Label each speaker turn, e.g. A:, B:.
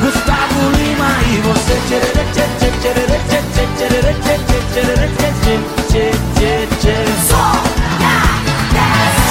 A: Gustavo Lima e você.